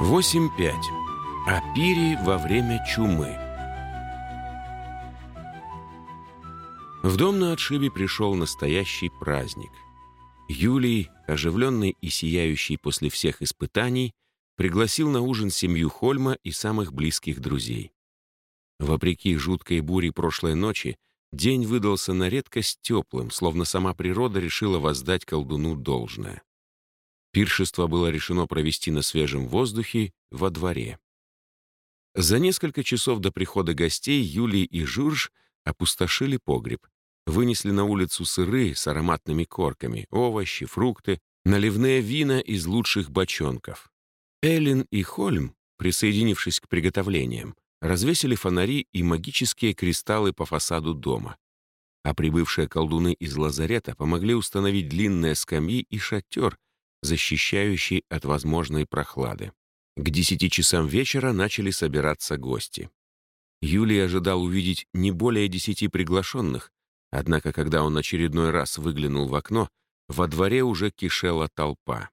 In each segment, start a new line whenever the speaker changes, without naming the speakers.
8.5. О пире во время чумы. В дом на отшибе пришел настоящий праздник. Юлий, оживленный и сияющий после всех испытаний, пригласил на ужин семью Хольма и самых близких друзей. Вопреки жуткой буре прошлой ночи, день выдался на редкость теплым, словно сама природа решила воздать колдуну должное. Пиршество было решено провести на свежем воздухе во дворе. За несколько часов до прихода гостей Юлий и Журж опустошили погреб, вынесли на улицу сыры с ароматными корками, овощи, фрукты, наливные вина из лучших бочонков. Эллин и Хольм, присоединившись к приготовлениям, развесили фонари и магические кристаллы по фасаду дома. А прибывшие колдуны из лазарета помогли установить длинные скамьи и шатер, защищающий от возможной прохлады. К десяти часам вечера начали собираться гости. Юлий ожидал увидеть не более десяти приглашенных, однако когда он очередной раз выглянул в окно, во дворе уже кишела толпа.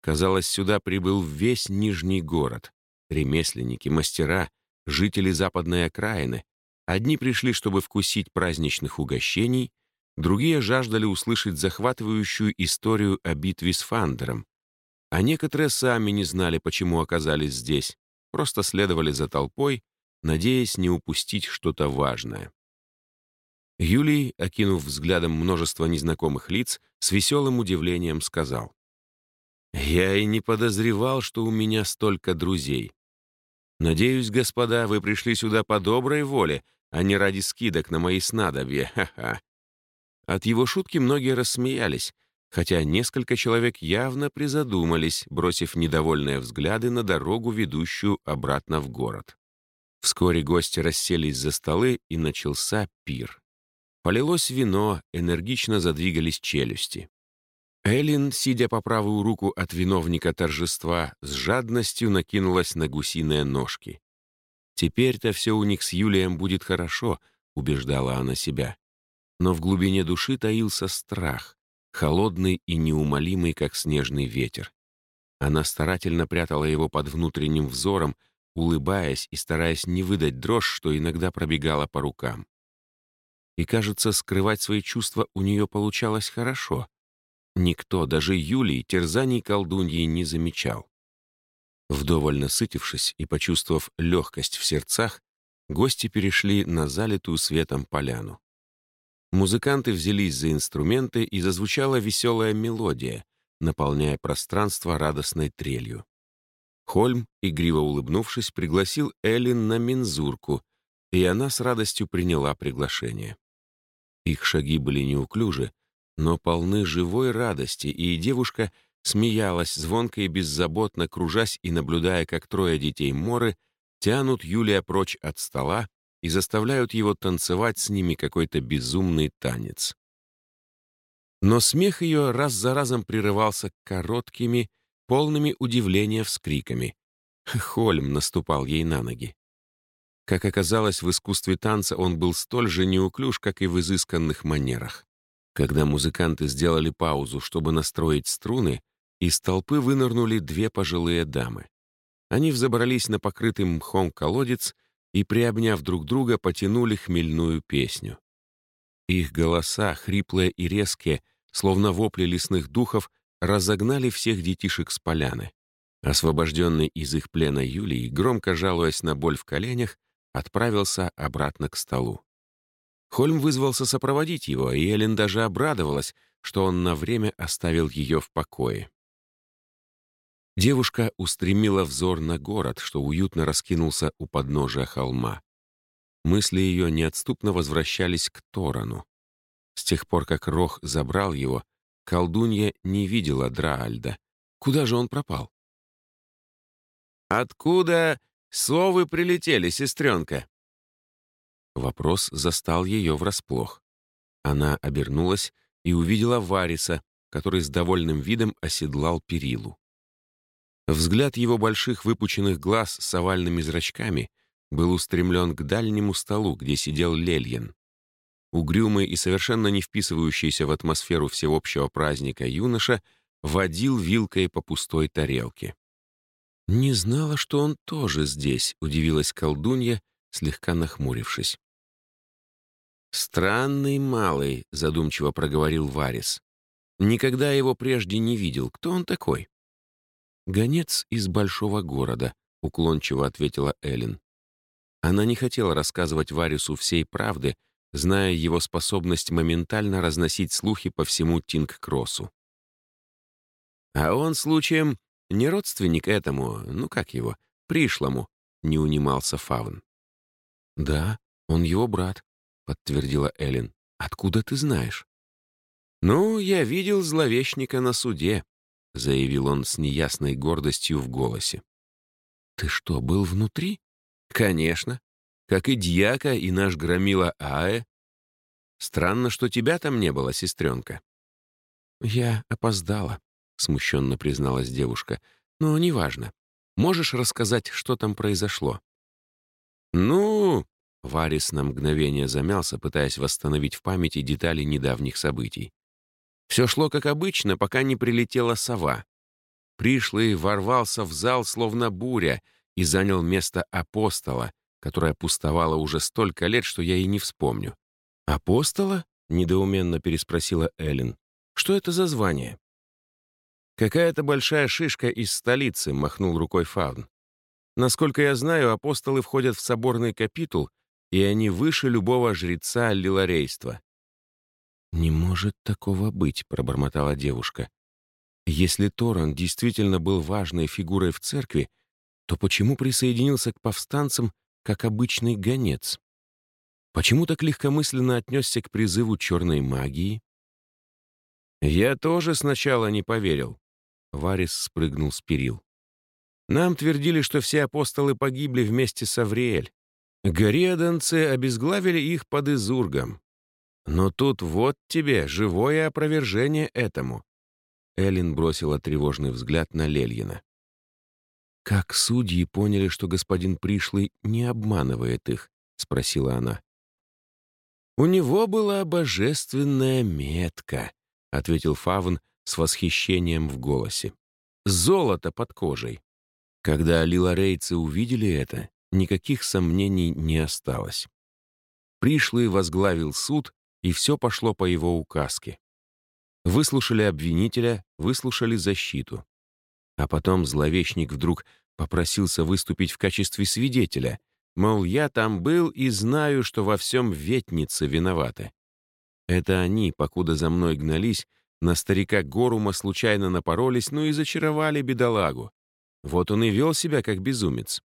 Казалось, сюда прибыл весь Нижний город. Ремесленники, мастера, жители западной окраины. Одни пришли, чтобы вкусить праздничных угощений, Другие жаждали услышать захватывающую историю о битве с Фандером. А некоторые сами не знали, почему оказались здесь, просто следовали за толпой, надеясь не упустить что-то важное. Юлий, окинув взглядом множество незнакомых лиц, с веселым удивлением сказал. «Я и не подозревал, что у меня столько друзей. Надеюсь, господа, вы пришли сюда по доброй воле, а не ради скидок на мои снадобья. Ха-ха. От его шутки многие рассмеялись, хотя несколько человек явно призадумались, бросив недовольные взгляды на дорогу, ведущую обратно в город. Вскоре гости расселись за столы, и начался пир. Полилось вино, энергично задвигались челюсти. Эллин, сидя по правую руку от виновника торжества, с жадностью накинулась на гусиные ножки. «Теперь-то все у них с Юлием будет хорошо», — убеждала она себя но в глубине души таился страх, холодный и неумолимый, как снежный ветер. Она старательно прятала его под внутренним взором, улыбаясь и стараясь не выдать дрожь, что иногда пробегала по рукам. И, кажется, скрывать свои чувства у нее получалось хорошо. Никто, даже Юлий, терзаний колдуньи не замечал. Вдоволь насытившись и почувствовав легкость в сердцах, гости перешли на залитую светом поляну. Музыканты взялись за инструменты, и зазвучала веселая мелодия, наполняя пространство радостной трелью. Хольм, игриво улыбнувшись, пригласил Эллин на мензурку, и она с радостью приняла приглашение. Их шаги были неуклюжи, но полны живой радости, и девушка смеялась, звонко и беззаботно кружась и наблюдая, как трое детей Моры тянут Юлия прочь от стола, и заставляют его танцевать с ними какой-то безумный танец. Но смех ее раз за разом прерывался короткими, полными удивления вскриками. Хольм наступал ей на ноги. Как оказалось, в искусстве танца он был столь же неуклюж, как и в изысканных манерах. Когда музыканты сделали паузу, чтобы настроить струны, из толпы вынырнули две пожилые дамы. Они взобрались на покрытый мхом колодец и, приобняв друг друга, потянули хмельную песню. Их голоса, хриплые и резкие, словно вопли лесных духов, разогнали всех детишек с поляны. Освобожденный из их плена Юлий, громко жалуясь на боль в коленях, отправился обратно к столу. Хольм вызвался сопроводить его, и Эллен даже обрадовалась, что он на время оставил ее в покое. Девушка устремила взор на город, что уютно раскинулся у подножия холма. Мысли ее неотступно возвращались к Торану. С тех пор, как Рох забрал его, колдунья не видела Драальда. Куда же он пропал? «Откуда совы прилетели, сестренка?» Вопрос застал ее врасплох. Она обернулась и увидела Вариса, который с довольным видом оседлал перилу. Взгляд его больших выпученных глаз с овальными зрачками был устремлен к дальнему столу, где сидел Лельен. Угрюмый и совершенно не вписывающийся в атмосферу всеобщего праздника юноша водил вилкой по пустой тарелке. «Не знала, что он тоже здесь», — удивилась колдунья, слегка нахмурившись. «Странный малый», — задумчиво проговорил Варис. «Никогда его прежде не видел. Кто он такой?» «Гонец из большого города», — уклончиво ответила Эллен. Она не хотела рассказывать Варису всей правды, зная его способность моментально разносить слухи по всему Тинг-Кроссу. «А он, случаем, не родственник этому, ну как его, пришлому», — не унимался Фавн. «Да, он его брат», — подтвердила Эллен. «Откуда ты знаешь?» «Ну, я видел зловещника на суде», — заявил он с неясной гордостью в голосе. «Ты что, был внутри?» «Конечно. Как и дьяка, и наш громила Аэ. Странно, что тебя там не было, сестренка». «Я опоздала», — смущенно призналась девушка. «Но неважно. Можешь рассказать, что там произошло?» «Ну...» — Варис на мгновение замялся, пытаясь восстановить в памяти детали недавних событий. Все шло как обычно, пока не прилетела сова. Пришлый ворвался в зал, словно буря, и занял место апостола, которое пустовало уже столько лет, что я и не вспомню. «Апостола?» — недоуменно переспросила Эллен. «Что это за звание?» «Какая-то большая шишка из столицы», — махнул рукой Фаун. «Насколько я знаю, апостолы входят в соборный капитул, и они выше любого жреца лиларейства». «Не может такого быть», — пробормотала девушка. «Если Торан действительно был важной фигурой в церкви, то почему присоединился к повстанцам как обычный гонец? Почему так легкомысленно отнесся к призыву черной магии? «Я тоже сначала не поверил», — Варис спрыгнул с перил. «Нам твердили, что все апостолы погибли вместе с Авриэль. Гориаданцы обезглавили их под Изургом. Но тут вот тебе живое опровержение этому». Эллин бросила тревожный взгляд на Лельина. «Как судьи поняли, что господин Пришлый не обманывает их?» — спросила она. «У него была божественная метка», — ответил Фавн с восхищением в голосе. «Золото под кожей». Когда лилорейцы увидели это, никаких сомнений не осталось. Пришлый возглавил суд, и все пошло по его указке. Выслушали обвинителя, выслушали защиту. А потом зловещник вдруг попросился выступить в качестве свидетеля, мол, я там был и знаю, что во всем ветницы виноваты. Это они, покуда за мной гнались, на старика Горума случайно напоролись, ну и зачаровали бедолагу. Вот он и вел себя как безумец.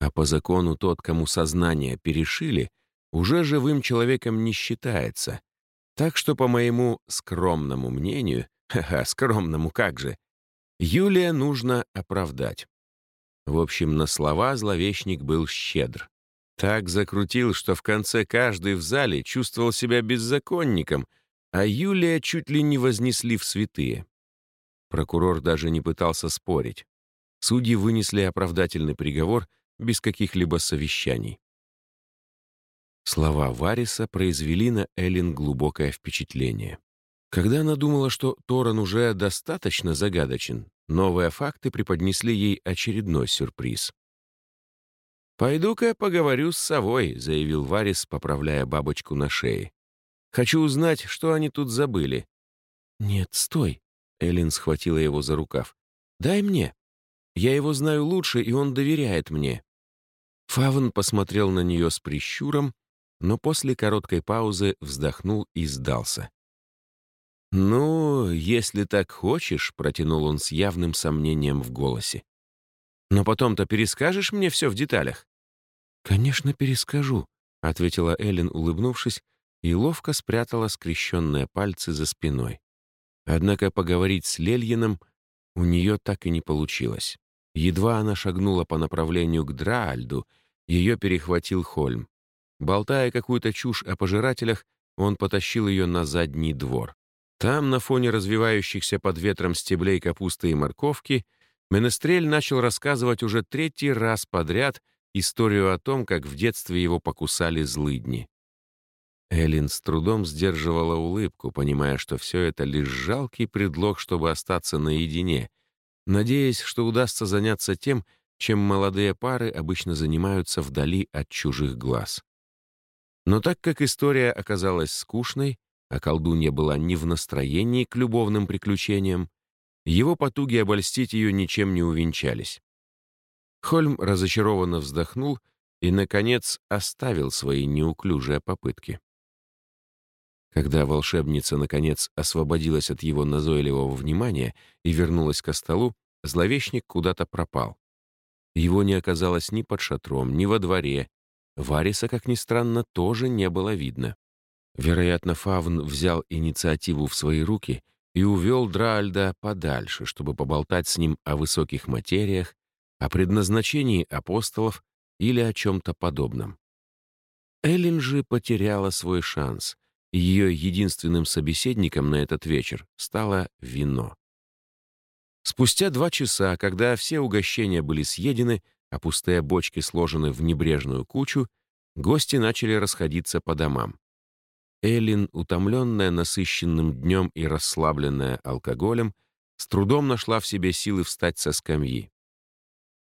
А по закону тот, кому сознание перешили, уже живым человеком не считается. Так что, по моему скромному мнению, ха-ха, скромному как же, Юлия нужно оправдать. В общем, на слова зловещник был щедр. Так закрутил, что в конце каждый в зале чувствовал себя беззаконником, а Юлия чуть ли не вознесли в святые. Прокурор даже не пытался спорить. Судьи вынесли оправдательный приговор без каких-либо совещаний. Слова Вариса произвели на Эллен глубокое впечатление. Когда она думала, что Торан уже достаточно загадочен, новые факты преподнесли ей очередной сюрприз. «Пойду-ка поговорю с совой», — заявил Варис, поправляя бабочку на шее. «Хочу узнать, что они тут забыли». «Нет, стой», — Эллен схватила его за рукав. «Дай мне. Я его знаю лучше, и он доверяет мне». Фавн посмотрел на нее с прищуром, но после короткой паузы вздохнул и сдался. «Ну, если так хочешь», — протянул он с явным сомнением в голосе. «Но потом-то перескажешь мне все в деталях?» «Конечно, перескажу», — ответила Эллен, улыбнувшись, и ловко спрятала скрещенные пальцы за спиной. Однако поговорить с Лельином у нее так и не получилось. Едва она шагнула по направлению к Драальду, ее перехватил Хольм. Болтая какую-то чушь о пожирателях, он потащил ее на задний двор. Там, на фоне развивающихся под ветром стеблей капусты и морковки, Менестрель начал рассказывать уже третий раз подряд историю о том, как в детстве его покусали злыдни. Эллин с трудом сдерживала улыбку, понимая, что все это лишь жалкий предлог, чтобы остаться наедине, надеясь, что удастся заняться тем, чем молодые пары обычно занимаются вдали от чужих глаз. Но так как история оказалась скучной, а колдунья была не в настроении к любовным приключениям, его потуги обольстить ее ничем не увенчались. Хольм разочарованно вздохнул и, наконец, оставил свои неуклюжие попытки. Когда волшебница, наконец, освободилась от его назойливого внимания и вернулась ко столу, зловещник куда-то пропал. Его не оказалось ни под шатром, ни во дворе. Вариса, как ни странно, тоже не было видно. Вероятно, Фавн взял инициативу в свои руки и увел Драальда подальше, чтобы поболтать с ним о высоких материях, о предназначении апостолов или о чем-то подобном. Эллин же потеряла свой шанс, ее единственным собеседником на этот вечер стало вино. Спустя два часа, когда все угощения были съедены, а пустые бочки сложены в небрежную кучу, гости начали расходиться по домам. Эллин, утомленная насыщенным днем и расслабленная алкоголем, с трудом нашла в себе силы встать со скамьи.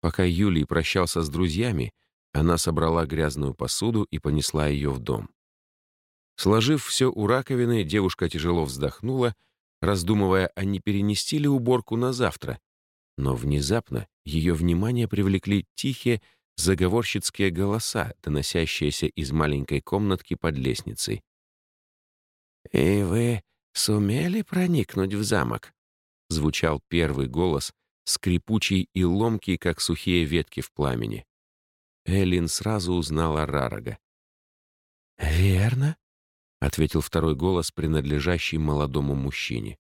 Пока Юлий прощался с друзьями, она собрала грязную посуду и понесла ее в дом. Сложив все у раковины, девушка тяжело вздохнула, раздумывая, а не перенести ли уборку на завтра. Но внезапно ее внимание привлекли тихие, заговорщицкие голоса, доносящиеся из маленькой комнатки под лестницей. «И вы сумели проникнуть в замок?» — звучал первый голос, скрипучий и ломкий, как сухие ветки в пламени. Эллин сразу узнала Рарага. «Верно», — ответил второй голос, принадлежащий молодому мужчине.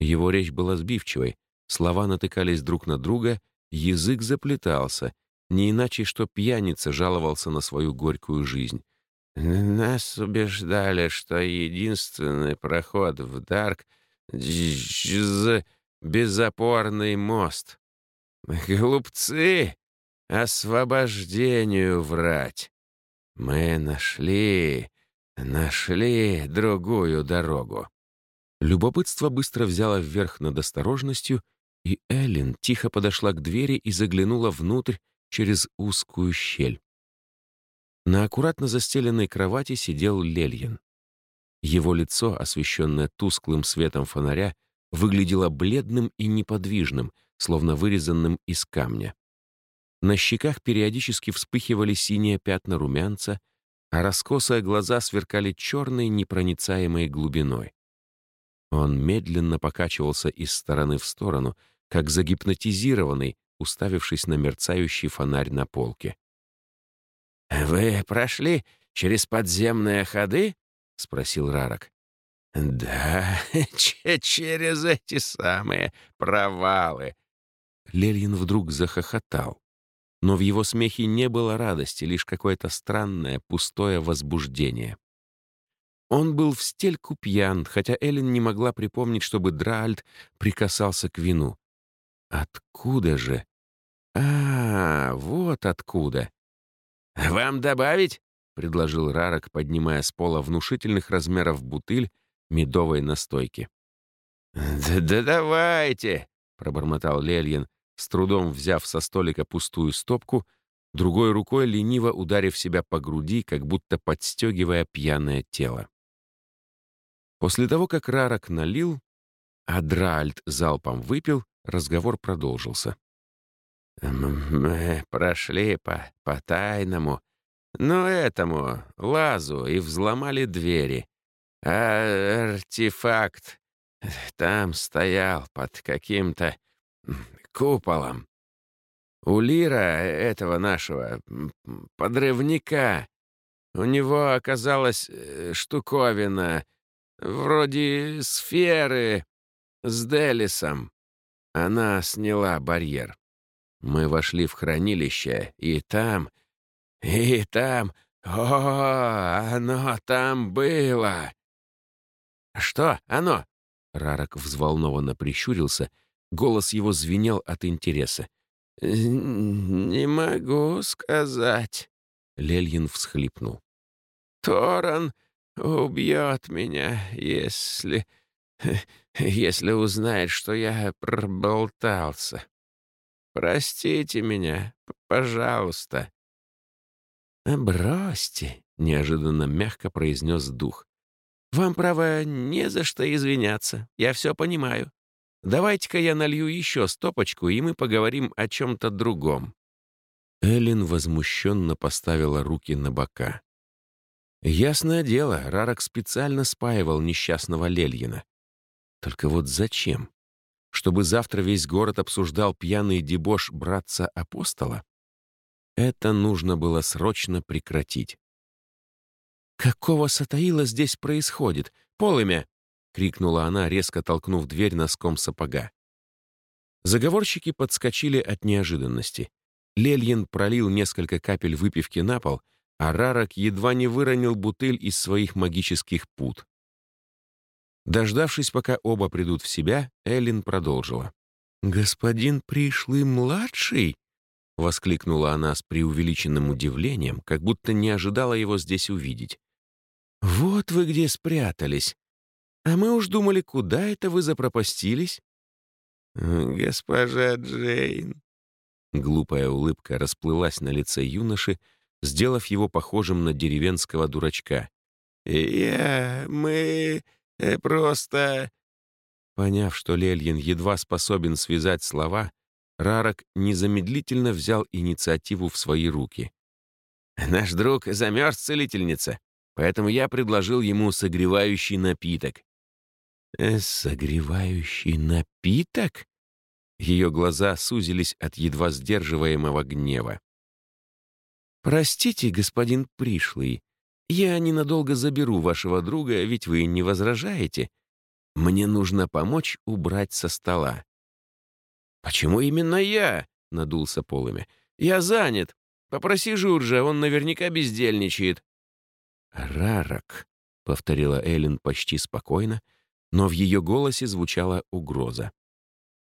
Его речь была сбивчивой, слова натыкались друг на друга, язык заплетался, не иначе, что пьяница жаловался на свою горькую жизнь. «Нас убеждали, что единственный проход в Дарк — безопорный мост. Глупцы! Освобождению врать! Мы нашли, нашли другую дорогу». Любопытство быстро взяло вверх над осторожностью, и Эллен тихо подошла к двери и заглянула внутрь через узкую щель. На аккуратно застеленной кровати сидел Лельин. Его лицо, освещенное тусклым светом фонаря, выглядело бледным и неподвижным, словно вырезанным из камня. На щеках периодически вспыхивали синие пятна румянца, а раскосые глаза сверкали черной непроницаемой глубиной. Он медленно покачивался из стороны в сторону, как загипнотизированный, уставившись на мерцающий фонарь на полке. «Вы прошли через подземные ходы?» — спросил Рарок. «Да, через эти самые провалы». Лельин вдруг захохотал. Но в его смехе не было радости, лишь какое-то странное, пустое возбуждение. Он был в стельку пьян, хотя Эллен не могла припомнить, чтобы Драальд прикасался к вину. Откуда же? А, вот откуда. «Вам добавить?» — предложил Рарок, поднимая с пола внушительных размеров бутыль медовой настойки. «Да, давайте!» — пробормотал Лельин, с трудом взяв со столика пустую стопку, другой рукой лениво ударив себя по груди, как будто подстегивая пьяное тело. После того, как Рарок налил, а Дральд залпом выпил, разговор продолжился. «Мы прошли по, по тайному, ну этому, лазу, и взломали двери. А артефакт там стоял под каким-то куполом. У Лира, этого нашего подрывника, у него оказалась э, штуковина, вроде сферы с Делисом. Она сняла барьер. Мы вошли в хранилище, и там... И там... О, оно там было! Что оно? Рарок взволнованно прищурился, голос его звенел от интереса. «Не могу сказать», — Лельин всхлипнул. «Торан убьет меня, если... если узнает, что я проболтался. простите меня, пожалуйста».
«Бросьте», — неожиданно мягко произнес дух. «Вам, право, не за что извиняться. Я все понимаю. Давайте-ка я налью еще стопочку, и мы поговорим о чем-то другом».
Эллен возмущенно поставила руки на бока. Ясное дело, Рарок специально спаивал несчастного Лельина. Только вот зачем? Чтобы завтра весь город обсуждал пьяный дебош братца-апостола? Это нужно было срочно прекратить.
«Какого сатаила здесь происходит? Полымя!» — крикнула она, резко толкнув дверь носком сапога.
Заговорщики подскочили от неожиданности. Лельин пролил несколько капель выпивки на пол, а Рарок едва не выронил бутыль из своих магических пут. Дождавшись, пока оба придут в себя, Эллин продолжила. «Господин пришлый младший?» — воскликнула она с преувеличенным удивлением, как будто не ожидала его здесь увидеть. «Вот вы где спрятались. А мы уж думали, куда это вы запропастились?»
«Госпожа Джейн»,
Глупая улыбка расплылась на лице юноши, сделав его похожим на деревенского дурачка.
«Я... мы... Э, просто...»
Поняв, что Лельин едва способен связать слова, Рарок незамедлительно взял инициативу в свои руки.
«Наш друг замерз, целительница, поэтому я предложил ему согревающий напиток».
«Э, «Согревающий напиток?» Ее глаза сузились от едва сдерживаемого гнева. «Простите, господин пришлый, я ненадолго заберу вашего друга, ведь вы не возражаете. Мне нужно помочь убрать со стола».
«Почему именно я?» — надулся полыми. «Я занят. Попроси Журжа, он наверняка бездельничает».
«Рарок», — повторила Эллен почти спокойно, но в ее голосе звучала угроза.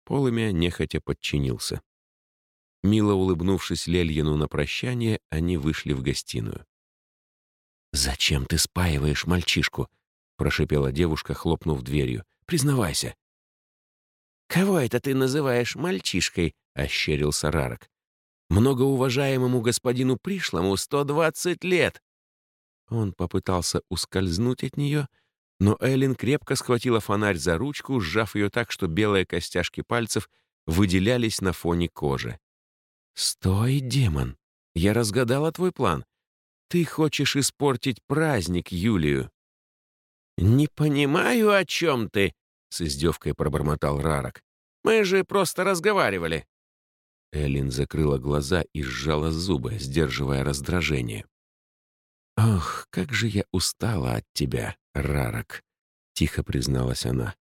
Полымя нехотя подчинился. Мило улыбнувшись Лельину на прощание, они вышли в гостиную.
«Зачем ты спаиваешь мальчишку?» — прошипела девушка, хлопнув дверью. «Признавайся». «Кого это ты называешь мальчишкой?» — ощерился Рарок. «Многоуважаемому господину пришлому сто двадцать лет».
Он попытался ускользнуть от нее, — но Эллен крепко схватила фонарь за ручку, сжав ее так, что белые костяшки пальцев выделялись на фоне кожи. «Стой, демон! Я разгадала твой план. Ты хочешь испортить праздник Юлию».
«Не понимаю, о чем ты», — с издевкой пробормотал Рарок. «Мы же просто разговаривали».
Эллен закрыла глаза и сжала зубы, сдерживая раздражение. «Ох, как же я устала от тебя, Рарок», — тихо призналась она.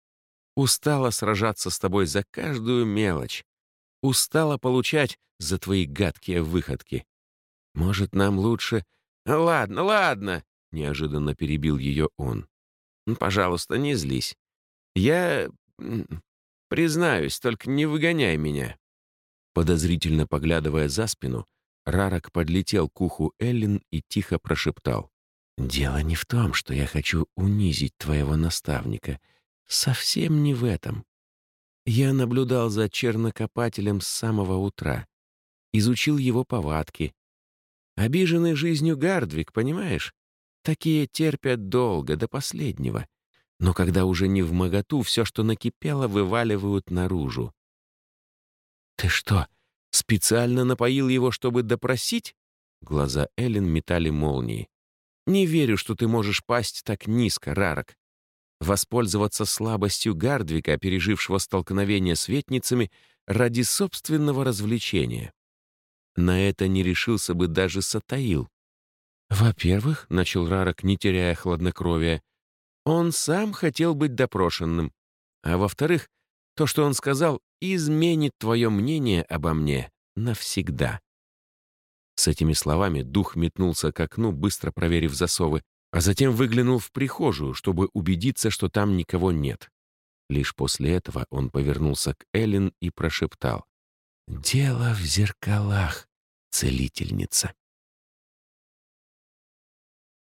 «Устала сражаться с тобой за каждую мелочь. Устала получать за твои гадкие выходки. Может, нам лучше...»
«Ладно, ладно», —
неожиданно перебил ее он.
«Пожалуйста, не злись. Я... признаюсь, только не выгоняй меня».
Подозрительно поглядывая за спину, Рарок подлетел к уху Эллен и тихо прошептал. «Дело не в том, что я хочу унизить твоего наставника. Совсем не в этом. Я наблюдал за чернокопателем с самого утра. Изучил его повадки. Обиженный жизнью Гардвик, понимаешь? Такие терпят долго, до последнего. Но когда уже не в моготу, все, что накипело, вываливают наружу. «Ты что, Специально напоил его, чтобы допросить? Глаза Эллен метали молнии. Не верю, что ты можешь пасть так низко, Рарок. Воспользоваться слабостью Гардвика, пережившего столкновение с ветницами, ради собственного развлечения. На это не решился бы даже Сатаил. «Во-первых, — начал Рарок, не теряя хладнокровия, — он сам хотел быть допрошенным. А во-вторых, то, что он сказал, изменит твое мнение обо мне навсегда». С этими словами дух метнулся к окну, быстро проверив засовы, а затем выглянул в прихожую, чтобы убедиться, что там никого нет. Лишь после этого он повернулся к Эллен и прошептал. «Дело в зеркалах, целительница».